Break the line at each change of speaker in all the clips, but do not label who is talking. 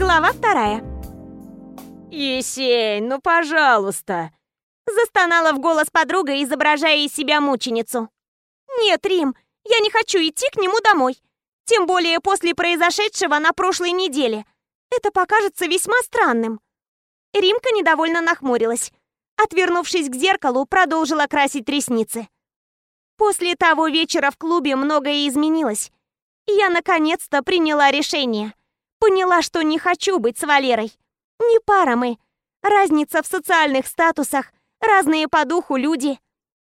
Глава вторая.
«Есень, ну пожалуйста!»
Застонала в голос подруга, изображая из себя мученицу. «Нет, Рим, я не хочу идти к нему домой. Тем более после произошедшего на прошлой неделе. Это покажется весьма странным». Римка недовольно нахмурилась. Отвернувшись к зеркалу, продолжила красить ресницы. После того вечера в клубе многое изменилось. Я наконец-то приняла решение. Поняла, что не хочу быть с Валерой. Не пара мы. Разница в социальных статусах, разные по духу люди.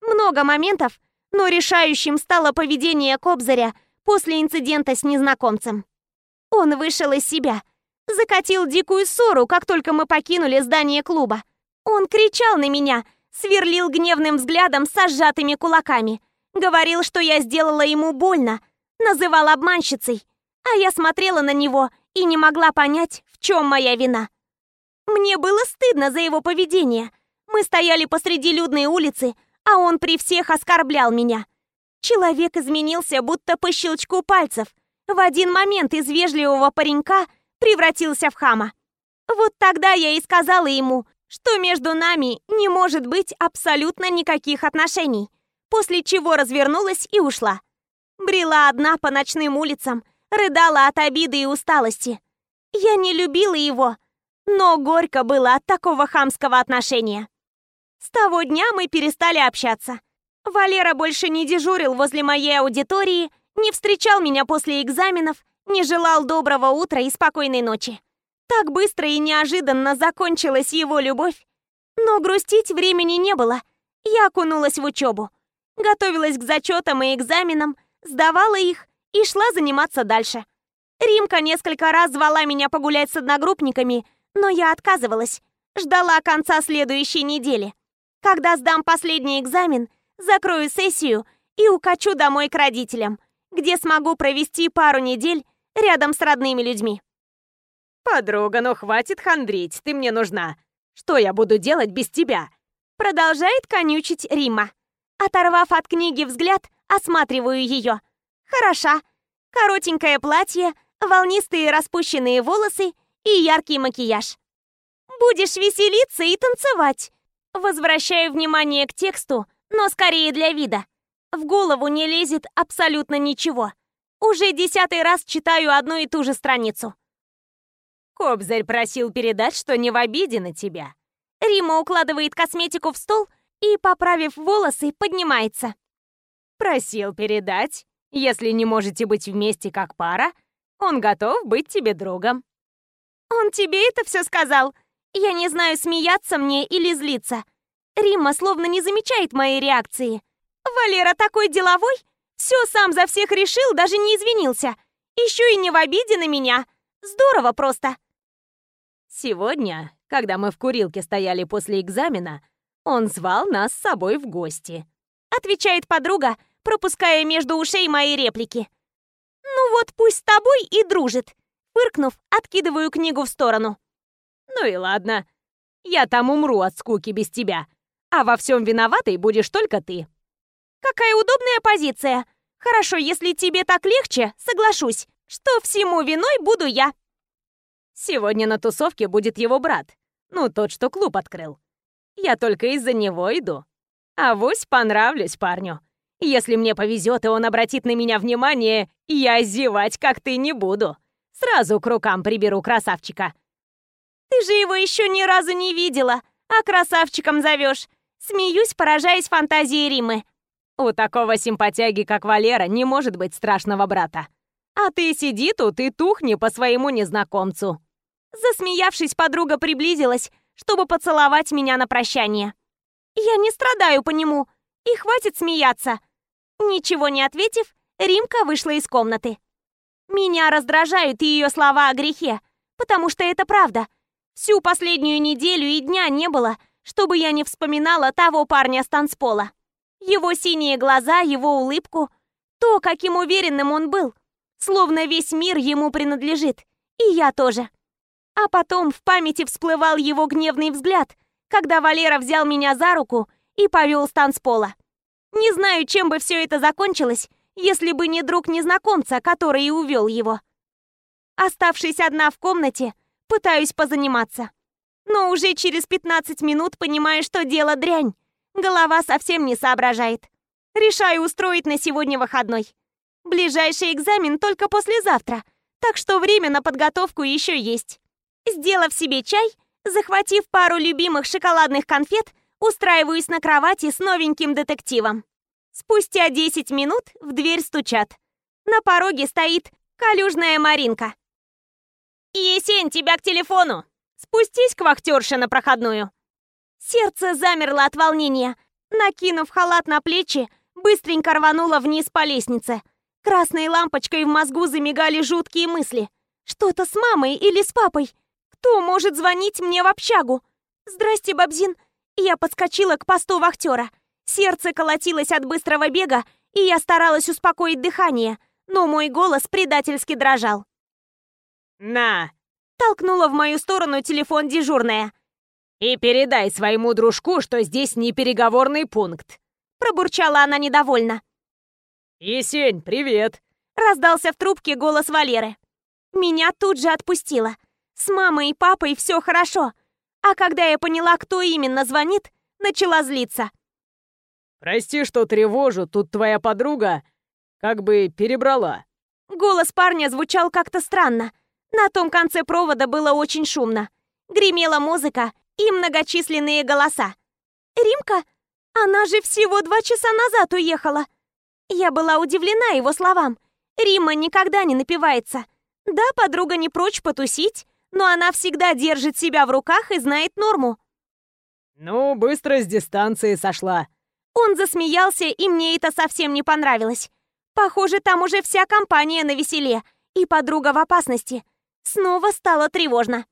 Много моментов, но решающим стало поведение Кобзаря после инцидента с незнакомцем. Он вышел из себя, закатил дикую ссору, как только мы покинули здание клуба. Он кричал на меня, сверлил гневным взглядом со сжатыми кулаками, говорил, что я сделала ему больно, называл обманщицей, а я смотрела на него и не могла понять, в чем моя вина. Мне было стыдно за его поведение. Мы стояли посреди людной улицы, а он при всех оскорблял меня. Человек изменился, будто по щелчку пальцев. В один момент из вежливого паренька превратился в хама. Вот тогда я и сказала ему, что между нами не может быть абсолютно никаких отношений, после чего развернулась и ушла. Брела одна по ночным улицам, рыдала от обиды и усталости. Я не любила его, но горько было от такого хамского отношения. С того дня мы перестали общаться. Валера больше не дежурил возле моей аудитории, не встречал меня после экзаменов, не желал доброго утра и спокойной ночи. Так быстро и неожиданно закончилась его любовь. Но грустить времени не было. Я окунулась в учебу. Готовилась к зачетам и экзаменам, сдавала их и шла заниматься дальше. Римка несколько раз звала меня погулять с одногруппниками, но я отказывалась. Ждала конца следующей недели. Когда сдам последний экзамен, закрою сессию и укачу домой к родителям, где смогу провести пару недель рядом с родными людьми.
«Подруга, ну хватит хандрить, ты мне нужна. Что я буду делать без тебя?»
Продолжает конючить Рима. Оторвав от книги взгляд, осматриваю ее. Хороша. Коротенькое платье, волнистые распущенные волосы и яркий макияж. Будешь веселиться и танцевать. Возвращаю внимание к тексту, но скорее для вида. В голову не лезет абсолютно ничего. Уже десятый раз читаю одну и ту же страницу.
Кобзарь просил передать, что не в обиде на тебя.
Рима укладывает косметику в стол и, поправив волосы, поднимается.
Просил передать, если не можете быть вместе как пара, он готов быть тебе другом.
Он тебе это все сказал? Я не знаю, смеяться мне или злиться. Римма словно не замечает моей реакции. Валера такой деловой, все сам за всех решил, даже не извинился. Еще и не в обиде на меня. Здорово просто.
Сегодня, когда мы в курилке стояли после экзамена, он звал нас с собой в гости.
Отвечает подруга, пропуская между ушей мои реплики. Ну вот пусть с тобой и дружит. Фыркнув, откидываю книгу в сторону.
Ну и ладно. Я там умру от скуки без тебя. А во всем виноватой будешь только ты.
Какая удобная позиция. Хорошо, если тебе так легче, соглашусь, что всему виной буду я.
Сегодня на тусовке будет его брат. Ну, тот, что клуб открыл. Я только из-за него иду. А вось понравлюсь парню. Если мне повезет, и он обратит на меня внимание, я зевать как ты не буду. Сразу к рукам приберу красавчика.
Ты же его еще ни разу не видела, а красавчиком зовешь. Смеюсь, поражаясь фантазии Римы.
У такого симпатяги, как Валера, не может быть страшного брата. А ты сиди тут и тухни по своему незнакомцу.
Засмеявшись, подруга приблизилась, чтобы поцеловать меня на прощание. Я не страдаю по нему, и хватит смеяться. Ничего не ответив, Римка вышла из комнаты. Меня раздражают ее слова о грехе, потому что это правда. Всю последнюю неделю и дня не было, чтобы я не вспоминала того парня с танцпола. Его синие глаза, его улыбку, то, каким уверенным он был, словно весь мир ему принадлежит, и я тоже. А потом в памяти всплывал его гневный взгляд, когда Валера взял меня за руку и повел с танцпола. Не знаю, чем бы все это закончилось, если бы не друг незнакомца, который и увел его. Оставшись одна в комнате, Пытаюсь позаниматься. Но уже через 15 минут понимаю, что дело дрянь. Голова совсем не соображает. Решаю устроить на сегодня выходной. Ближайший экзамен только послезавтра, так что время на подготовку еще есть. Сделав себе чай, захватив пару любимых шоколадных конфет, устраиваюсь на кровати с новеньким детективом. Спустя 10 минут в дверь стучат. На пороге стоит калюжная Маринка. «Есень, тебя к телефону! Спустись к вахтерше на проходную!» Сердце замерло от волнения. Накинув халат на плечи, быстренько рванула вниз по лестнице. Красной лампочкой в мозгу замигали жуткие мысли. Что-то с мамой или с папой? Кто может звонить мне в общагу? Здрасте, Бабзин. Я подскочила к посту вахтера. Сердце колотилось от быстрого бега, и я старалась успокоить дыхание, но мой голос предательски дрожал.
«На!»
— толкнула в мою сторону телефон дежурная.
«И передай своему дружку, что здесь не переговорный пункт!»
Пробурчала она недовольно.
«Есень, привет!»
— раздался в трубке голос Валеры. Меня тут же отпустило. С мамой и папой все хорошо. А когда я поняла, кто именно звонит, начала злиться.
«Прости, что тревожу, тут твоя подруга как бы перебрала».
Голос парня звучал как-то странно. На том конце провода было очень шумно. Гремела музыка и многочисленные голоса. «Римка? Она же всего два часа назад уехала!» Я была удивлена его словам. Рима никогда не напивается. Да, подруга не прочь потусить, но она всегда держит себя в руках и знает норму.
«Ну, быстро с дистанции сошла».
Он засмеялся, и мне это совсем не понравилось. Похоже, там уже вся компания на веселе, и подруга в опасности. Снова стало тревожно.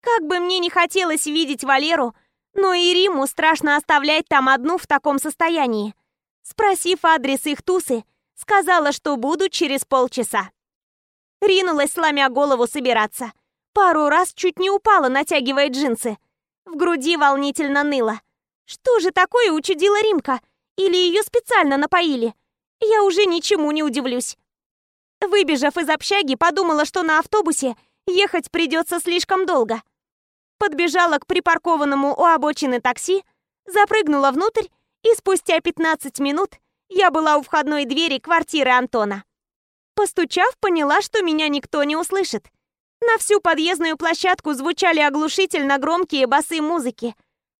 Как бы мне не хотелось видеть Валеру, но и Риму страшно оставлять там одну в таком состоянии. Спросив адрес их тусы, сказала, что буду через полчаса. Ринулась, сломя голову, собираться. Пару раз чуть не упала, натягивая джинсы. В груди волнительно ныло. Что же такое учудила Римка? Или ее специально напоили? Я уже ничему не удивлюсь. Выбежав из общаги, подумала, что на автобусе ехать придется слишком долго. Подбежала к припаркованному у обочины такси, запрыгнула внутрь, и спустя 15 минут я была у входной двери квартиры Антона. Постучав, поняла, что меня никто не услышит. На всю подъездную площадку звучали оглушительно громкие басы музыки.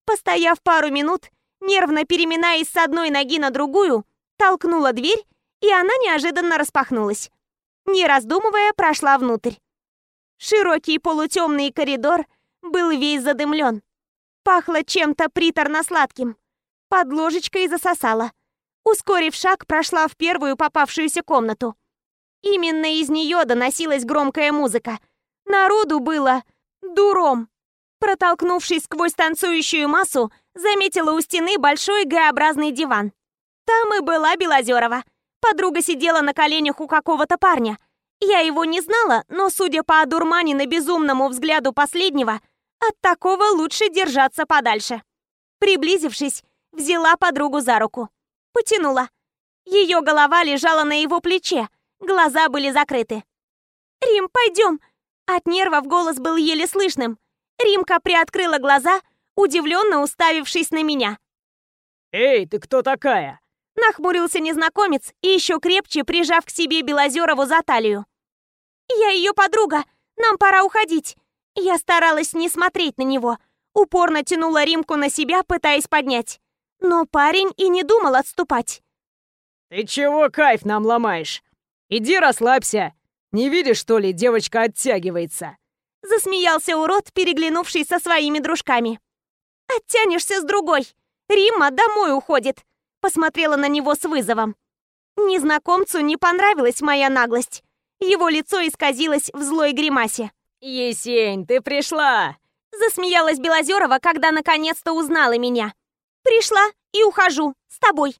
Постояв пару минут, нервно переминаясь с одной ноги на другую, толкнула дверь, и она неожиданно распахнулась. Не раздумывая, прошла внутрь. Широкий полутемный коридор был весь задымлен. Пахло чем-то приторно-сладким. Под ложечкой засосала. Ускорив шаг, прошла в первую попавшуюся комнату. Именно из нее доносилась громкая музыка. Народу было дуром. Протолкнувшись сквозь танцующую массу, заметила у стены большой Г-образный диван. Там и была Белозерова. Подруга сидела на коленях у какого-то парня. Я его не знала, но, судя по одурманенно безумному взгляду последнего, от такого лучше держаться подальше. Приблизившись, взяла подругу за руку. Потянула. Ее голова лежала на его плече, глаза были закрыты. «Рим, пойдем!» От нервов голос был еле слышным. Римка приоткрыла глаза, удивленно уставившись на меня.
«Эй, ты кто такая?»
Нахмурился незнакомец и еще крепче прижав к себе Белозерову за талию. «Я ее подруга, нам пора уходить». Я старалась не смотреть на него, упорно тянула Римку на себя, пытаясь поднять. Но парень и не думал отступать.
«Ты чего кайф нам ломаешь? Иди расслабься. Не видишь, что ли, девочка оттягивается?»
Засмеялся урод, переглянувший со своими дружками. «Оттянешься с другой. Римма домой уходит», посмотрела на него с вызовом. Незнакомцу не понравилась моя наглость. Его лицо исказилось в злой гримасе.
«Есень, ты пришла!»
Засмеялась Белозерова, когда наконец-то узнала меня. «Пришла и ухожу. С тобой».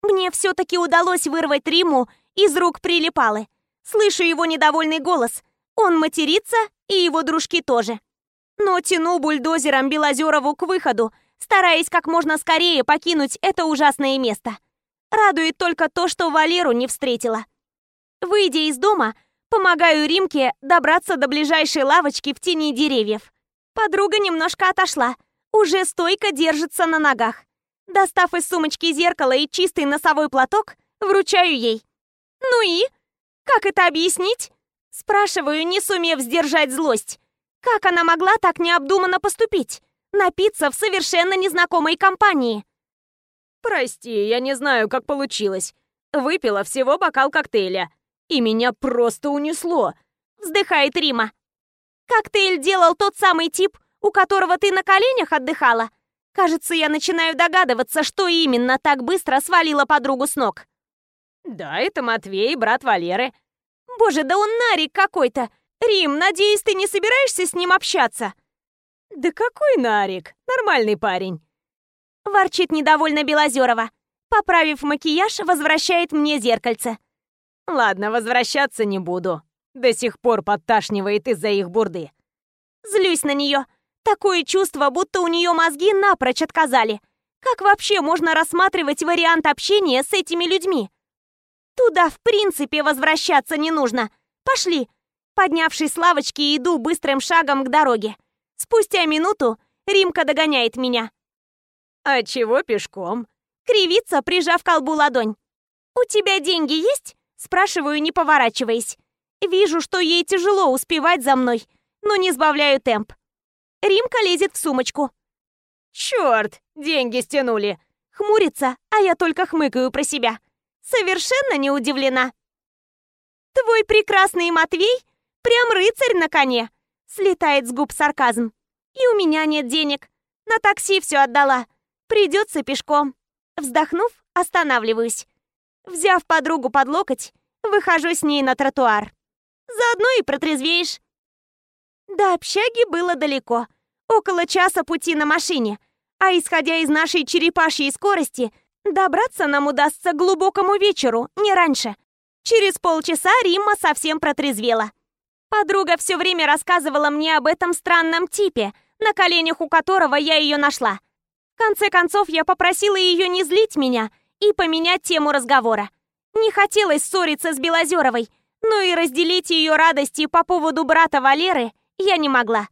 Мне все-таки удалось вырвать Риму из рук прилипалы. Слышу его недовольный голос. Он матерится, и его дружки тоже. Но тяну бульдозером Белозерову к выходу, стараясь как можно скорее покинуть это ужасное место. Радует только то, что Валеру не встретила. Выйдя из дома, Помогаю Римке добраться до ближайшей лавочки в тени деревьев. Подруга немножко отошла, уже стойко держится на ногах. Достав из сумочки зеркало и чистый носовой платок, вручаю ей. «Ну и? Как это объяснить?» Спрашиваю, не сумев сдержать злость. Как она могла так необдуманно поступить? Напиться в совершенно незнакомой компании?
«Прости, я не знаю, как получилось. Выпила всего бокал коктейля. И меня просто унесло», —
вздыхает Рима. «Коктейль делал тот самый тип, у которого ты на коленях отдыхала? Кажется, я начинаю догадываться, что именно так быстро свалила подругу с ног».
«Да, это Матвей, брат Валеры».
«Боже, да он нарик какой-то! Рим, надеюсь, ты не собираешься с ним общаться?»
«Да какой нарик? Нормальный парень!»
Ворчит недовольно Белозерова. Поправив макияж, возвращает мне зеркальце.
«Ладно, возвращаться не буду. До сих пор подташнивает из-за их бурды».
Злюсь на нее. Такое чувство, будто у нее мозги напрочь отказали. Как вообще можно рассматривать вариант общения с этими людьми? Туда в принципе возвращаться не нужно. Пошли. Поднявшись с лавочки, иду быстрым шагом к дороге. Спустя минуту Римка догоняет меня.
«А чего пешком?»
Кривится, прижав колбу ладонь. «У тебя деньги есть?» Спрашиваю, не поворачиваясь. Вижу, что ей тяжело успевать за мной, но не сбавляю темп. Римка лезет в сумочку.
«Черт, деньги стянули!»
Хмурится, а я только хмыкаю про себя. Совершенно не удивлена. «Твой прекрасный Матвей прям рыцарь на коне!» Слетает с губ сарказм. И у меня нет денег. На такси все отдала. Придется пешком. Вздохнув, останавливаюсь. Взяв подругу под локоть, выхожу с ней на тротуар. Заодно и протрезвеешь. До общаги было далеко. Около часа пути на машине. А исходя из нашей черепашьей скорости, добраться нам удастся к глубокому вечеру, не раньше. Через полчаса Римма совсем протрезвела. Подруга все время рассказывала мне об этом странном типе, на коленях у которого я ее нашла. В конце концов, я попросила ее не злить меня и поменять тему разговора. Не хотелось ссориться с Белозеровой, но и разделить ее радости по поводу брата Валеры я не могла.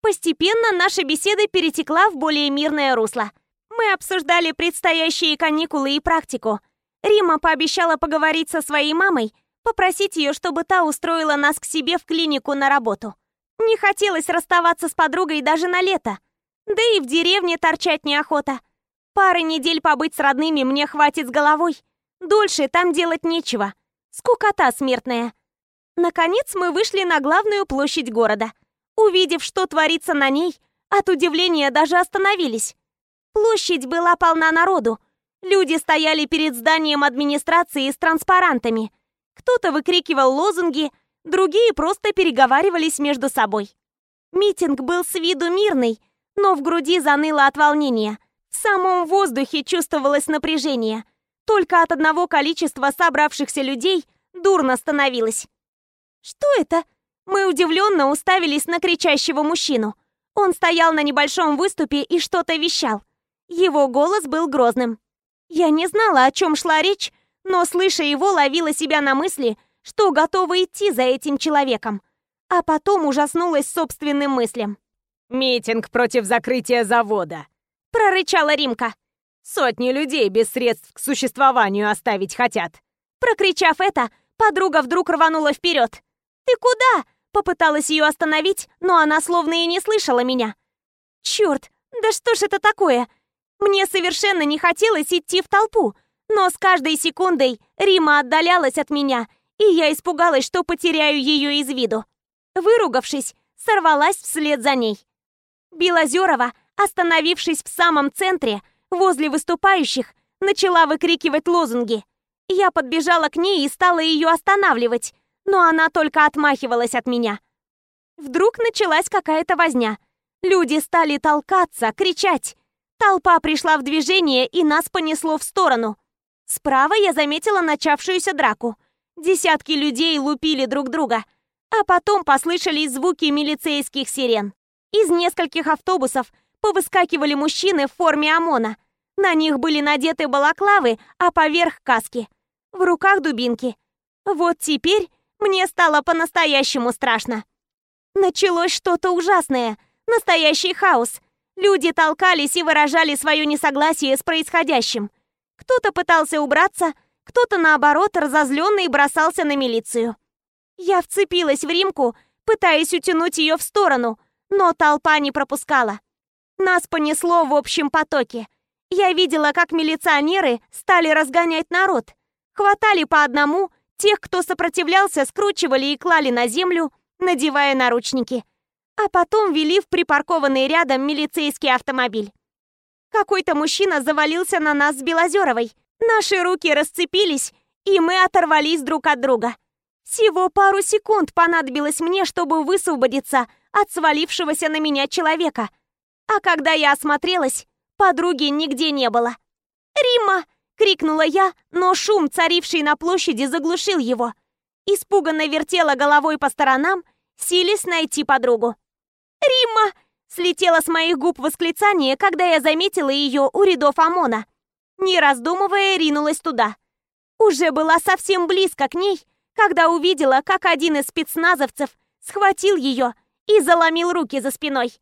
Постепенно наша беседа перетекла в более мирное русло. Мы обсуждали предстоящие каникулы и практику. Рима пообещала поговорить со своей мамой, попросить ее, чтобы та устроила нас к себе в клинику на работу. Не хотелось расставаться с подругой даже на лето. Да и в деревне торчать неохота. Пары недель побыть с родными мне хватит с головой. Дольше там делать нечего. Скукота смертная. Наконец мы вышли на главную площадь города. Увидев, что творится на ней, от удивления даже остановились. Площадь была полна народу. Люди стояли перед зданием администрации с транспарантами. Кто-то выкрикивал лозунги, другие просто переговаривались между собой. Митинг был с виду мирный, но в груди заныло от волнения. В самом воздухе чувствовалось напряжение. Только от одного количества собравшихся людей дурно становилось. «Что это?» Мы удивленно уставились на кричащего мужчину. Он стоял на небольшом выступе и что-то вещал. Его голос был грозным. Я не знала, о чем шла речь, но, слыша его, ловила себя на мысли, что готова идти за этим человеком. А потом ужаснулась собственным мыслям.
«Митинг против закрытия завода», —
прорычала Римка.
«Сотни людей без средств к существованию оставить хотят».
Прокричав это, подруга вдруг рванула вперед. «Ты куда?» — попыталась ее остановить, но она словно и не слышала меня. «Черт, да что ж это такое?» Мне совершенно не хотелось идти в толпу, но с каждой секундой Рима отдалялась от меня, и я испугалась, что потеряю ее из виду. Выругавшись, сорвалась вслед за ней. Белозерова, остановившись в самом центре, возле выступающих, начала выкрикивать лозунги. Я подбежала к ней и стала ее останавливать, но она только отмахивалась от меня. Вдруг началась какая-то возня. Люди стали толкаться, кричать. Толпа пришла в движение, и нас понесло в сторону. Справа я заметила начавшуюся драку. Десятки людей лупили друг друга. А потом послышались звуки милицейских сирен. Из нескольких автобусов повыскакивали мужчины в форме ОМОНа. На них были надеты балаклавы, а поверх каски. В руках дубинки. Вот теперь Мне стало по-настоящему страшно. Началось что-то ужасное, настоящий хаос. Люди толкались и выражали свое несогласие с происходящим. Кто-то пытался убраться, кто-то, наоборот, разозленный бросался на милицию. Я вцепилась в Римку, пытаясь утянуть ее в сторону, но толпа не пропускала. Нас понесло в общем потоке. Я видела, как милиционеры стали разгонять народ. Хватали по одному, тех, кто сопротивлялся, скручивали и клали на землю, надевая наручники. А потом вели в припаркованный рядом милицейский автомобиль. Какой-то мужчина завалился на нас с Белозеровой. Наши руки расцепились, и мы оторвались друг от друга. Всего пару секунд понадобилось мне, чтобы высвободиться от свалившегося на меня человека. А когда я осмотрелась, подруги нигде не было. «Римма!» — крикнула я, но шум, царивший на площади, заглушил его. Испуганно вертела головой по сторонам, силясь найти подругу. «Римма!» — слетело с моих губ восклицание, когда я заметила ее у рядов ОМОНа. Не раздумывая, ринулась туда. Уже была совсем близко к ней, когда увидела, как один из спецназовцев схватил ее и заломил руки за спиной.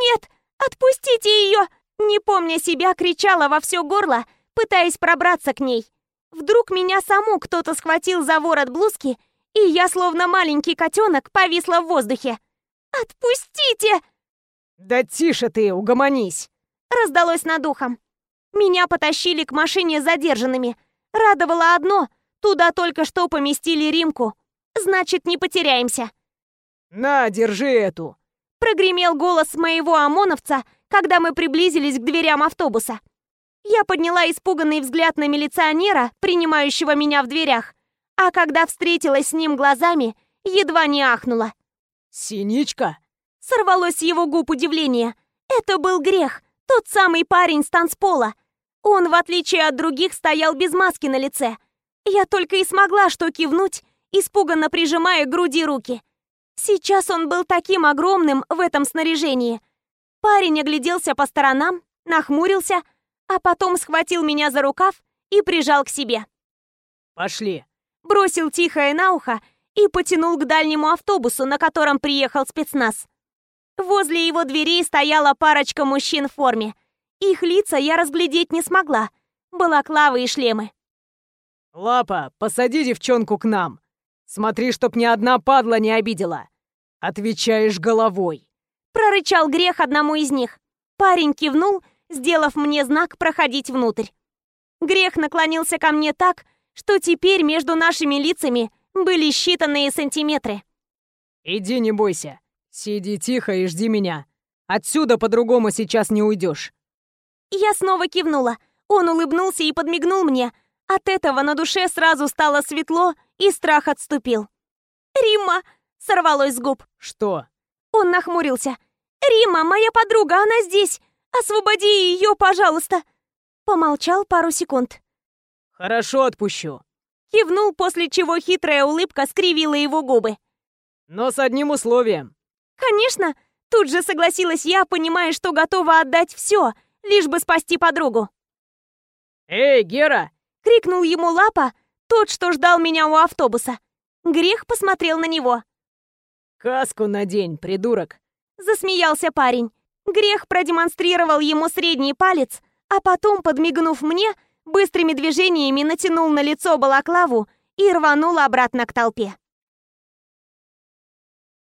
«Нет, отпустите ее!» Не помня себя, кричала во все горло, пытаясь пробраться к ней. Вдруг меня саму кто-то схватил за ворот блузки, и я, словно маленький котенок, повисла в воздухе. «Отпустите!»
«Да тише ты, угомонись!»
Раздалось над ухом. Меня потащили к машине задержанными. Радовало одно — Туда только что поместили Римку. Значит, не потеряемся.
На, держи эту.
Прогремел голос моего ОМОНовца, когда мы приблизились к дверям автобуса. Я подняла испуганный взгляд на милиционера, принимающего меня в дверях, а когда встретилась с ним глазами, едва не ахнула.
«Синичка?»
Сорвалось с его губ удивление. Это был грех, тот самый парень с танцпола. Он, в отличие от других, стоял без маски на лице, я только и смогла что кивнуть, испуганно прижимая к груди руки. Сейчас он был таким огромным в этом снаряжении. Парень огляделся по сторонам, нахмурился, а потом схватил меня за рукав и прижал к себе.
«Пошли!»
Бросил тихое на ухо и потянул к дальнему автобусу, на котором приехал спецназ. Возле его дверей стояла парочка мужчин в форме. Их лица я разглядеть не смогла. Балаклавы и шлемы.
«Лапа, посади девчонку к нам. Смотри, чтоб ни одна падла не обидела. Отвечаешь головой!»
Прорычал грех одному из них. Парень кивнул, сделав мне знак проходить внутрь. Грех наклонился ко мне так, что теперь между нашими лицами были считанные сантиметры.
«Иди, не бойся. Сиди тихо и жди меня. Отсюда по-другому сейчас не уйдешь».
Я снова кивнула. Он улыбнулся и подмигнул мне, от этого на душе сразу стало светло, и страх отступил. «Римма!» — сорвалось с губ.
«Что?»
Он нахмурился. «Римма, моя подруга, она здесь! Освободи ее, пожалуйста!» Помолчал пару секунд.
«Хорошо, отпущу».
Кивнул, после чего хитрая улыбка скривила его губы.
«Но с одним условием».
«Конечно!» Тут же согласилась я, понимая, что готова отдать все, лишь бы спасти подругу.
«Эй, Гера, —
крикнул ему Лапа, тот, что ждал меня у автобуса. Грех посмотрел на него.
«Каску надень, придурок!»
Засмеялся парень. Грех продемонстрировал ему средний палец, а потом, подмигнув мне, быстрыми движениями натянул на лицо балаклаву и рванул обратно к толпе.